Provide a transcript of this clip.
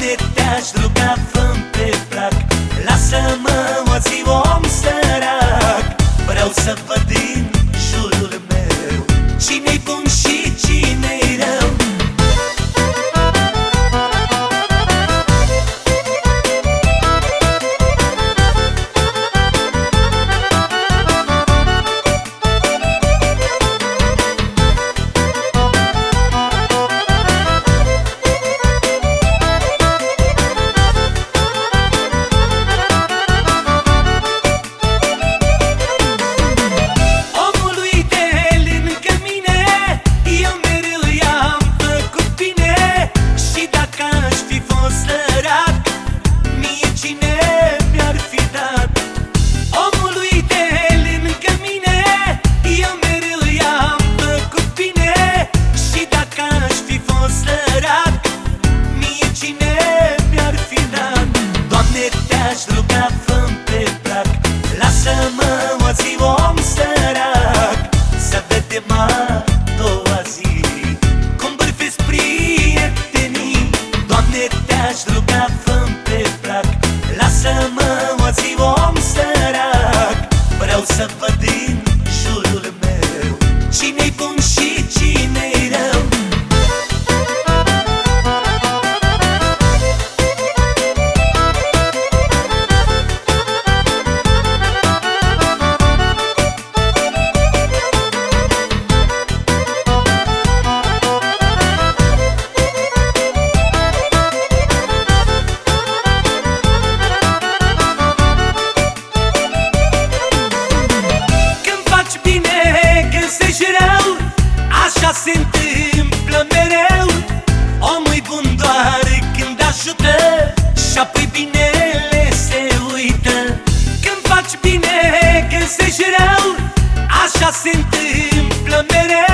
mine te-aș ruga, fă pe plac Lasă-mă, oți om sărac. Vreau să văd din ajută Și apoi binele se uită. Când faci bine, se rău Așa se întâmplă mereu.